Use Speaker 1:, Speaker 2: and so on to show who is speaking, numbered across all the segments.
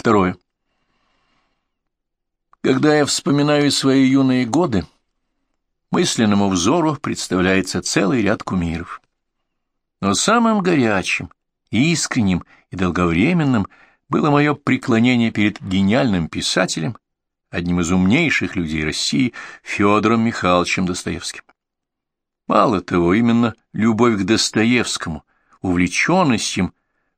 Speaker 1: Второе. Когда я вспоминаю свои юные годы, мысленному взору представляется целый ряд кумиров. Но самым горячим, искренним и долговременным было мое преклонение перед гениальным писателем, одним из умнейших людей России, Федором Михайловичем Достоевским. Мало того, именно любовь к Достоевскому, увлеченность им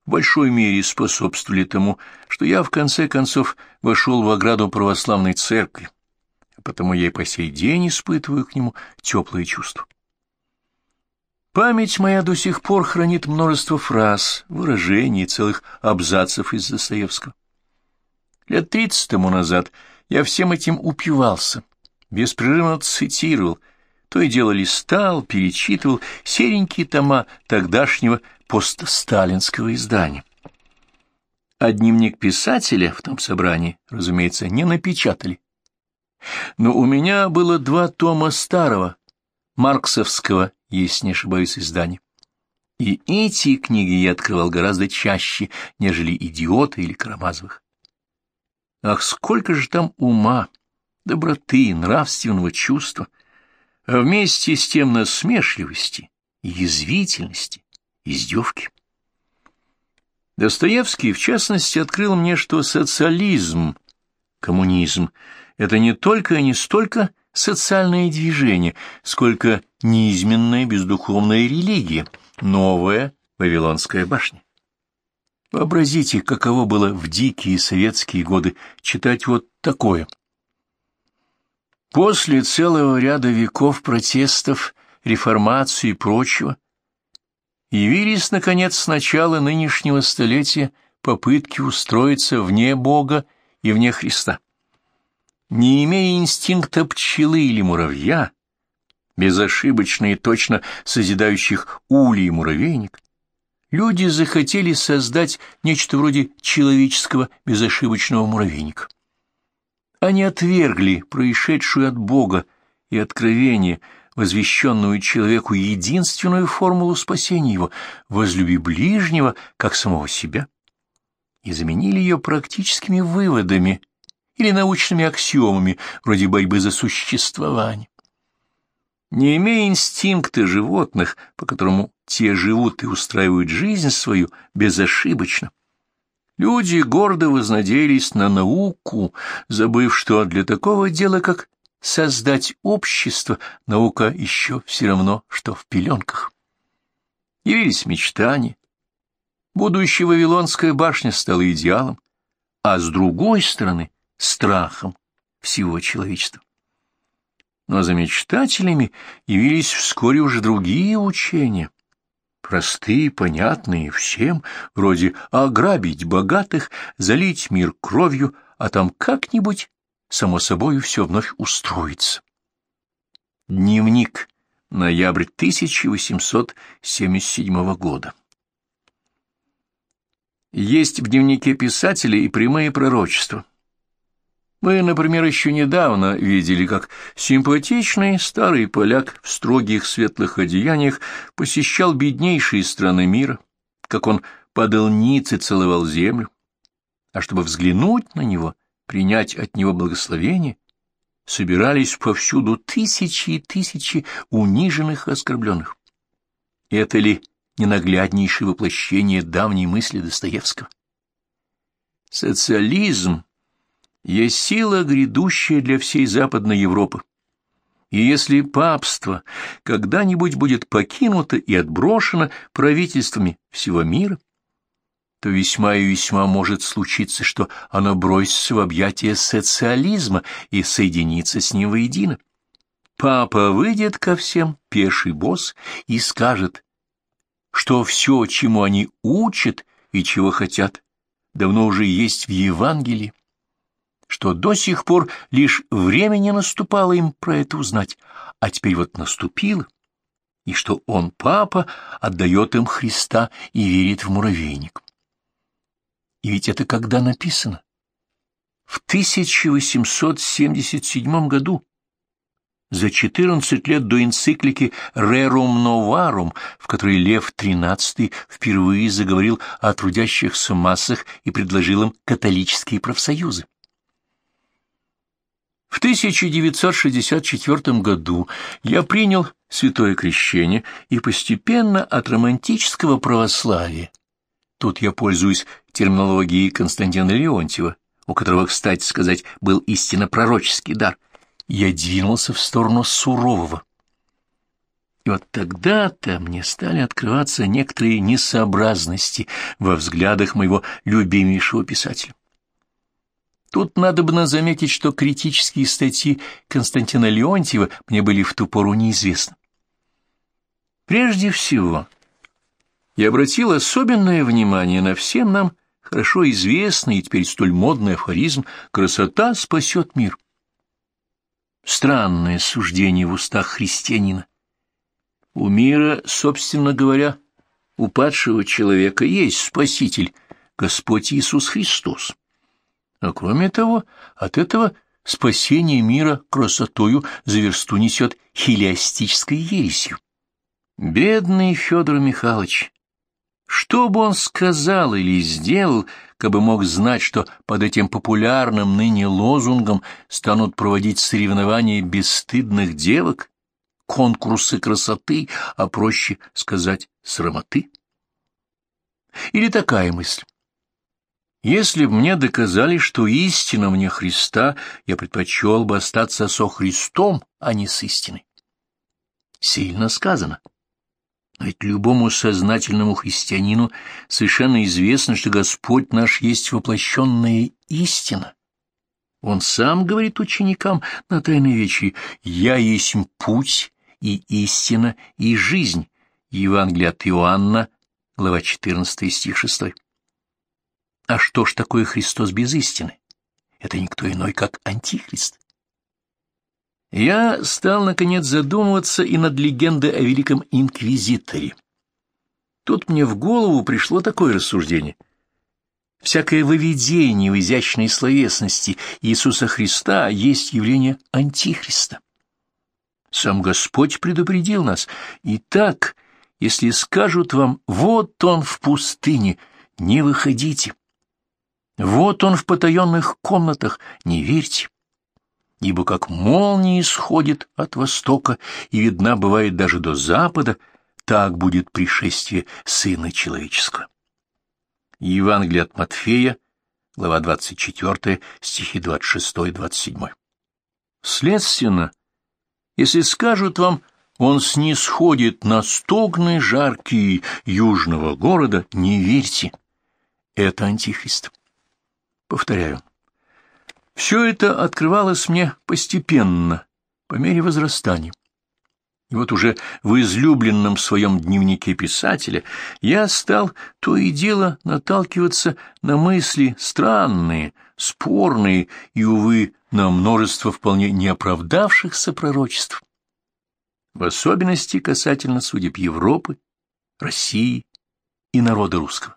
Speaker 1: в большой мере способствовали тому, что я в конце концов вошел в ограду православной церкви, потому я и по сей день испытываю к нему теплые чувства. Память моя до сих пор хранит множество фраз, выражений, целых абзацев из Достоевского. Лет тридцать тому назад я всем этим упивался, беспрерывно цитировал, то и дело листал, перечитывал серенькие тома тогдашнего постсталинского издания. А дневник писателя в том собрании, разумеется, не напечатали. Но у меня было два тома старого, марксовского, если не ошибаюсь, издания. И эти книги я открывал гораздо чаще, нежели «Идиота» или «Карамазовых». Ах, сколько же там ума, доброты, нравственного чувства, а вместе с тем насмешливости и язвительности, издевки. Достоевский, в частности, открыл мне, что социализм, коммунизм — это не только и не столько социальное движение, сколько неизменная бездуховная религия, новая Вавилонская башня. Вообразите, каково было в дикие советские годы читать вот такое. После целого ряда веков протестов, реформации и прочего, явились, наконец, с начала нынешнего столетия попытки устроиться вне Бога и вне Христа. Не имея инстинкта пчелы или муравья, безошибочно и точно созидающих улей и муравейник, люди захотели создать нечто вроде человеческого безошибочного муравейника. Они отвергли происшедшую от Бога и откровение – возвещенную человеку единственную формулу спасения его — возлюби ближнего, как самого себя, и заменили ее практическими выводами или научными аксиомами, вроде борьбы за существование. Не имея инстинкта животных, по которому те живут и устраивают жизнь свою безошибочно, люди гордо вознадеялись на науку, забыв, что для такого дела, как создать общество, наука еще все равно, что в пеленках. Явились мечтания. Будущая Вавилонская башня стала идеалом, а с другой стороны — страхом всего человечества. Но за мечтателями явились вскоре уже другие учения, простые, понятные всем, вроде ограбить богатых, залить мир кровью, а там как-нибудь само собой все вновь устроится. Дневник. Ноябрь 1877 года. Есть в дневнике писателя и прямые пророчества. Мы, например, еще недавно видели, как симпатичный старый поляк в строгих светлых одеяниях посещал беднейшие страны мира, как он падал ниц и целовал землю. А чтобы взглянуть на него, принять от него благословение, собирались повсюду тысячи и тысячи униженных и оскорбленных. Это ли ненагляднейшее воплощение давней мысли Достоевского? Социализм есть сила, грядущая для всей Западной Европы. И если папство когда-нибудь будет покинуто и отброшено правительствами всего мира, то весьма и весьма может случиться, что оно бросится в объятия социализма и соединится с ним воедино. Папа выйдет ко всем, пеший босс, и скажет, что все, чему они учат и чего хотят, давно уже есть в Евангелии, что до сих пор лишь время не наступало им про это узнать, а теперь вот наступило, и что он, папа, отдает им Христа и верит в муравейник. И ведь это когда написано? В 1877 году. за 14 лет до энциклики «Rerum Novarum», в которой Лев XIII впервые заговорил о трудящихся массах и предложил им католические профсоюзы. В 1964 году я принял святое крещение и постепенно от романтического православия, тут я пользуюсь терминологией Константина Леонтьева, у которого, кстати сказать, был истинно пророческий дар – я двинулся в сторону сурового. И вот тогда-то мне стали открываться некоторые несообразности во взглядах моего любимейшего писателя. Тут надо бы заметить, что критические статьи Константина Леонтьева мне были в ту пору неизвестны. Прежде всего, я обратил особенное внимание на всем нам хорошо известный и теперь столь модный афоризм «Красота спасет мир». Странное суждение в устах христианина. У мира, собственно говоря, у человека есть Спаситель, Господь Иисус Христос. А кроме того, от этого спасение мира красотою за версту несет хилиастической ересью. Бедный Федор Михайлович, что бы он сказал или сделал, бы мог знать, что под этим популярным ныне лозунгом станут проводить соревнования бесстыдных девок, конкурсы красоты, а проще сказать срамоты? Или такая мысль. Если б мне доказали, что истина мне Христа, я предпочел бы остаться со Христом, а не с истиной. Сильно сказано. Но ведь любому сознательному христианину совершенно известно, что Господь наш есть воплощенная истина. Он сам говорит ученикам на Тайной Вечере «Я есть путь и истина и жизнь». Евангелие от Иоанна, глава 14, стих 6. А что ж такое Христос без истины? Это никто иной, как Антихрист. Я стал, наконец, задумываться и над легендой о великом инквизиторе. Тут мне в голову пришло такое рассуждение. Всякое выведение в изящной словесности Иисуса Христа есть явление Антихриста. Сам Господь предупредил нас. Итак, если скажут вам «вот он в пустыне», не выходите. Вот он в потаенных комнатах, не верьте ибо как молния исходит от востока и видна бывает даже до запада, так будет пришествие Сына Человеческого. Евангелие от Матфея, глава 24, стихи 26-27. Следственно, если скажут вам, он снисходит на стогны жаркие южного города, не верьте, это антихрист. Повторяю, все это открывалось мне постепенно, по мере возрастания. И вот уже в излюбленном своем дневнике писателя я стал то и дело наталкиваться на мысли странные, спорные и, увы, на множество вполне неоправдавшихся пророчеств. В особенности касательно судеб Европы, России и народа русского.